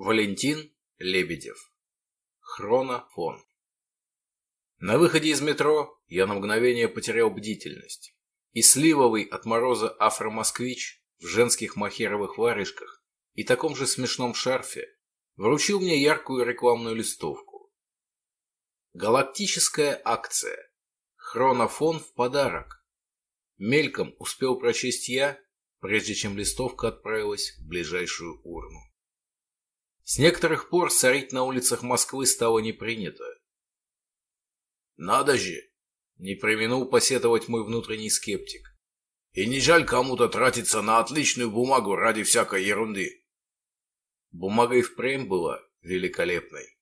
Валентин Лебедев. Хронофон. На выходе из метро я на мгновение потерял бдительность. И сливовый от мороза афромосквич в женских махеровых варежках и таком же смешном шарфе вручил мне яркую рекламную листовку. Галактическая акция. Хронофон в подарок. Мельком успел прочесть я, прежде чем листовка отправилась в ближайшую урну. С некоторых пор сорить на улицах Москвы стало не принято. «Надо же!» — не применул посетовать мой внутренний скептик. «И не жаль кому-то тратиться на отличную бумагу ради всякой ерунды». Бумага и впрямь была великолепной.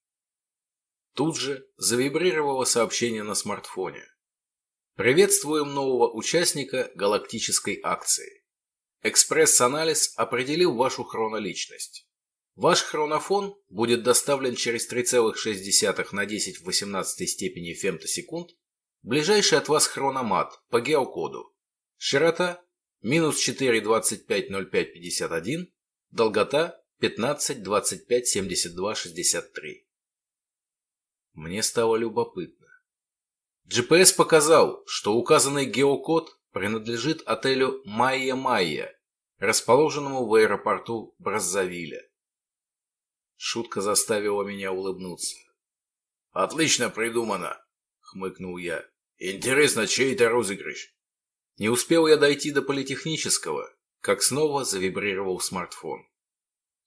Тут же завибрировало сообщение на смартфоне. Приветствуем нового участника галактической акции. Экспресс-анализ определил вашу хроноличность. Ваш хронофон будет доставлен через 3,6 на 10 в 18 степени фемтосекунд ближайший от вас хрономат по геокоду. Широта минус 4,25,05,51, долгота 15,25,72,63. Мне стало любопытно. GPS показал, что указанный геокод принадлежит отелю «Майя-Майя», расположенному в аэропорту Браззавиля. Шутка заставила меня улыбнуться. «Отлично придумано!» — хмыкнул я. «Интересно, чей это розыгрыш?» Не успел я дойти до политехнического, как снова завибрировал смартфон.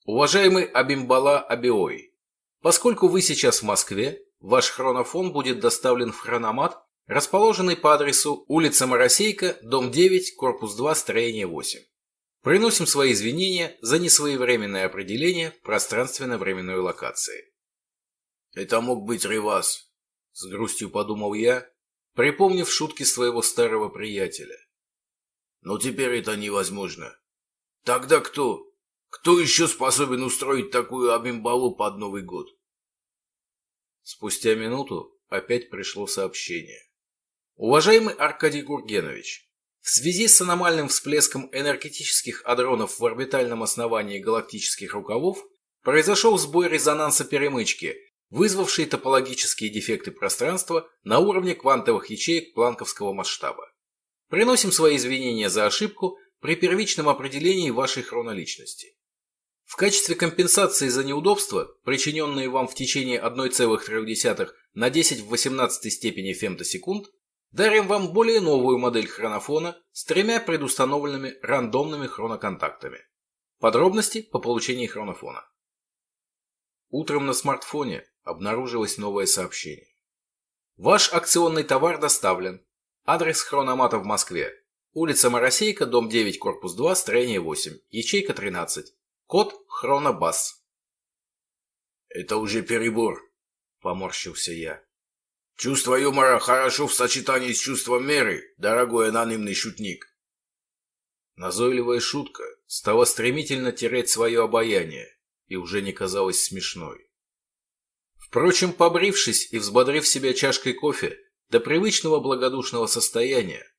«Уважаемый Абимбала Абиой, поскольку вы сейчас в Москве, ваш хронофон будет доставлен в хрономат, расположенный по адресу улица Моросейка, дом 9, корпус 2, строение 8. Приносим свои извинения за несвоевременное определение пространственно-временной локации. «Это мог быть Ревас», — с грустью подумал я, припомнив шутки своего старого приятеля. «Но теперь это невозможно. Тогда кто? Кто еще способен устроить такую абимбалу под Новый год?» Спустя минуту опять пришло сообщение. «Уважаемый Аркадий Гургенович, в связи с аномальным всплеском энергетических адронов в орбитальном основании галактических рукавов произошел сбой резонанса перемычки, вызвавший топологические дефекты пространства на уровне квантовых ячеек планковского масштаба. Приносим свои извинения за ошибку при первичном определении вашей хроноличности. В качестве компенсации за неудобства, причиненные вам в течение 1,3 на 10 в 18 степени фемтосекунд, Дарим вам более новую модель хронофона с тремя предустановленными рандомными хроноконтактами. Подробности по получении хронофона. Утром на смартфоне обнаружилось новое сообщение. Ваш акционный товар доставлен. Адрес хрономата в Москве. Улица Моросейка, дом 9, корпус 2, строение 8, ячейка 13. Код Хронобас. «Это уже перебор», — поморщился я. Чувство юмора хорошо в сочетании с чувством меры, дорогой анонимный шутник. Назойливая шутка стала стремительно терять свое обаяние и уже не казалась смешной. Впрочем, побрившись и взбодрив себя чашкой кофе до привычного благодушного состояния,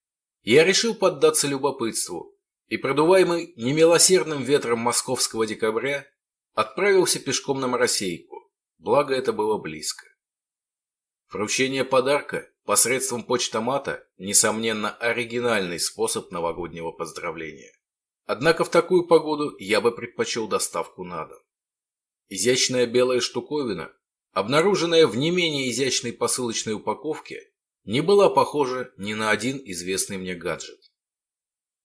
я решил поддаться любопытству и, продуваемый немилосердным ветром московского декабря, отправился пешком на Моросейку, благо это было близко. Вручение подарка посредством почтомата – несомненно, оригинальный способ новогоднего поздравления. Однако в такую погоду я бы предпочел доставку на дом. Изящная белая штуковина, обнаруженная в не менее изящной посылочной упаковке, не была похожа ни на один известный мне гаджет.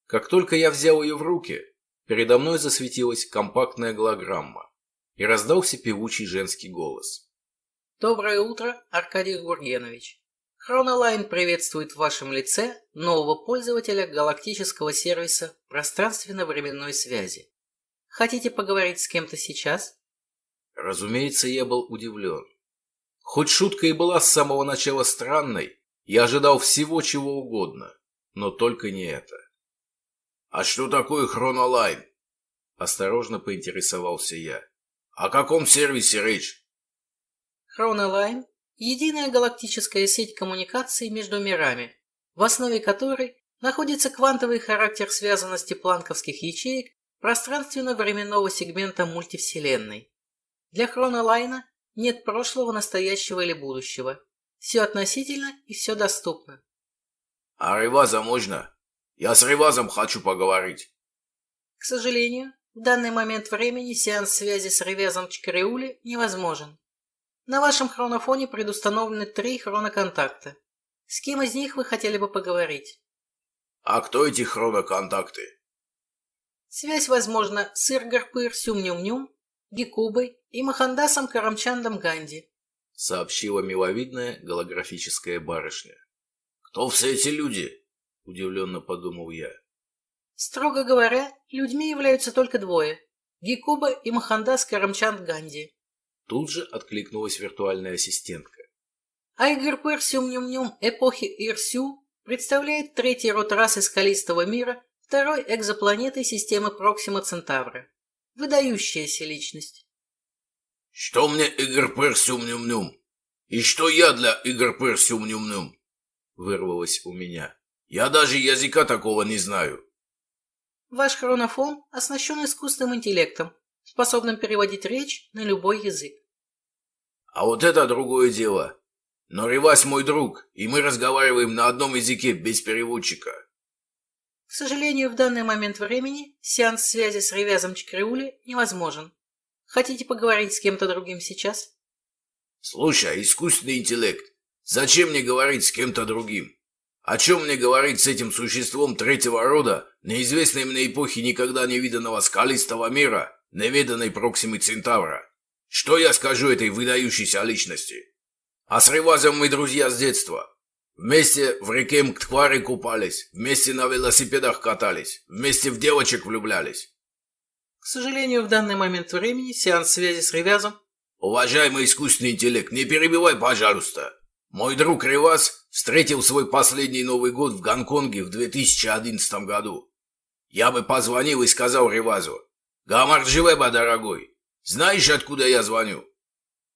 Как только я взял ее в руки, передо мной засветилась компактная голограмма и раздался певучий женский голос. Доброе утро, Аркадий Гургенович. Хронолайн приветствует в вашем лице нового пользователя галактического сервиса пространственно-временной связи. Хотите поговорить с кем-то сейчас? Разумеется, я был удивлен. Хоть шутка и была с самого начала странной, я ожидал всего чего угодно, но только не это. «А что такое Хронолайн?» Осторожно поинтересовался я. «О каком сервисе речь?» Хронолайн – единая галактическая сеть коммуникаций между мирами, в основе которой находится квантовый характер связанности планковских ячеек пространственно-временного сегмента мультивселенной. Для хронолайна нет прошлого, настоящего или будущего. Все относительно и все доступно. А Реваза можно? Я с Ревазом хочу поговорить. К сожалению, в данный момент времени сеанс связи с Ревязом Чкариули невозможен. На вашем хронофоне предустановлены три хроноконтакта. С кем из них вы хотели бы поговорить? А кто эти хроноконтакты? Связь возможна с Иргарпыр Сюм-Нюм-Нюм, Гекубой и Махандасом Карамчандом Ганди, сообщила миловидная голографическая барышня. Кто все эти люди? Удивленно подумал я. Строго говоря, людьми являются только двое – Гекуба и Махандас Карамчанд Ганди. Тут же откликнулась виртуальная ассистентка. Айгерпыр Сюм-Нюм-Нюм эпохи Ирсю представляет третий род расы скалистого мира второй экзопланеты системы Проксима Центавра. Выдающаяся личность. Что мне Игорпыр Сюм-Нюм-Нюм? И что я для Игорпыр Сюм-Нюм-Нюм? Вырвалось у меня. Я даже языка такого не знаю. Ваш хронофон оснащен искусственным интеллектом, способным переводить речь на любой язык. А вот это другое дело. Но Ривась мой друг, и мы разговариваем на одном языке без переводчика. К сожалению, в данный момент времени сеанс связи с Ревязом Чкриули невозможен. Хотите поговорить с кем-то другим сейчас? Слушай, искусственный интеллект, зачем мне говорить с кем-то другим? О чем мне говорить с этим существом третьего рода, неизвестной мне эпохи никогда не виданного скалистого мира, неведанной Проксимы Центавра? Что я скажу этой выдающейся личности? А с Ревазом мы друзья с детства. Вместе в реке Мктхвары купались, вместе на велосипедах катались, вместе в девочек влюблялись. К сожалению, в данный момент времени сеанс связи с Ревязом... Уважаемый искусственный интеллект, не перебивай, пожалуйста. Мой друг Реваз встретил свой последний Новый год в Гонконге в 2011 году. Я бы позвонил и сказал Ревазу, «Гамардживеба, дорогой, знаешь, откуда я звоню?»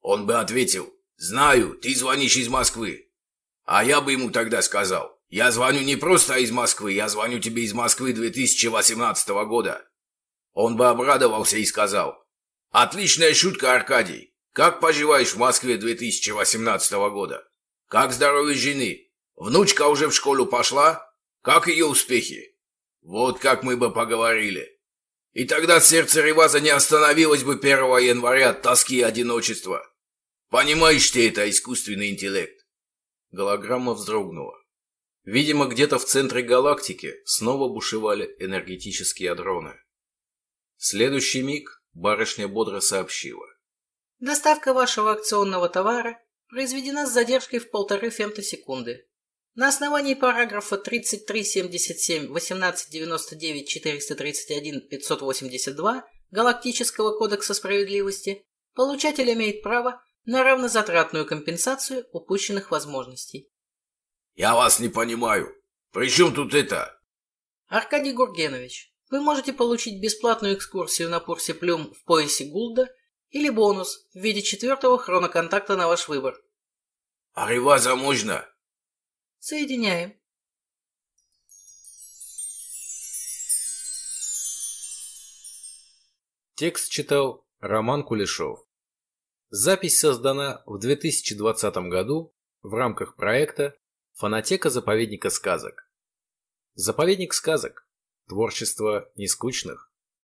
Он бы ответил, «Знаю, ты звонишь из Москвы». А я бы ему тогда сказал, «Я звоню не просто из Москвы, я звоню тебе из Москвы 2018 года». Он бы обрадовался и сказал, «Отличная шутка, Аркадий. Как поживаешь в Москве 2018 года? Как здоровье жены? Внучка уже в школу пошла? Как ее успехи?» Вот как мы бы поговорили. И тогда сердце Реваза не остановилось бы 1 января от тоски и одиночества. Понимаешь ты это, искусственный интеллект?» Голограмма вздрогнула. Видимо, где-то в центре галактики снова бушевали энергетические адроны. В следующий миг барышня бодро сообщила. «Доставка вашего акционного товара произведена с задержкой в полторы фемтосекунды. На основании параграфа 3377 1899 431 582 Галактического кодекса справедливости получатель имеет право на равнозатратную компенсацию упущенных возможностей. «Я вас не понимаю. При чем тут это?» Аркадий Гургенович, вы можете получить бесплатную экскурсию на Пурсе Плюм в поясе Гулда или бонус в виде четвертого хроноконтакта на ваш выбор. «А Реваза можно?» «Соединяем». Текст читал Роман Кулешов. Запись создана в 2020 году в рамках проекта «Фонотека заповедника сказок». Заповедник сказок. Творчество нескучных.